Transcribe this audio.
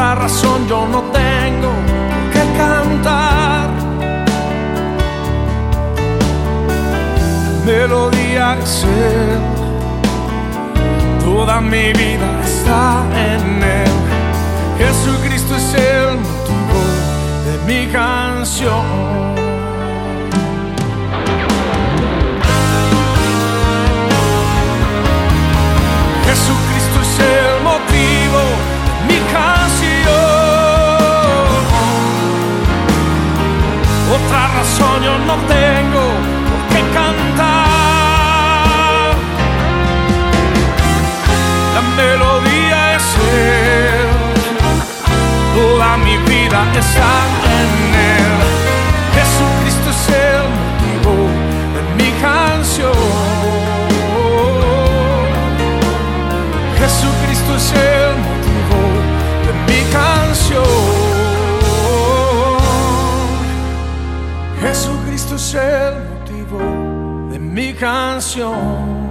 Otra razón yo no tengo que cantar. Melodía es Él. Toda mi vida está en Él. Jesucristo es el motivo de mi canción. Jesucristo es el Otra razón yo no tengo por qué cantar. La melodía es Él. Toda mi vida está en Él. Jesucristo es el motivo de mi canción. Jesucristo es el motivo de mi canción. Jesucristo es el motivo de mi canción.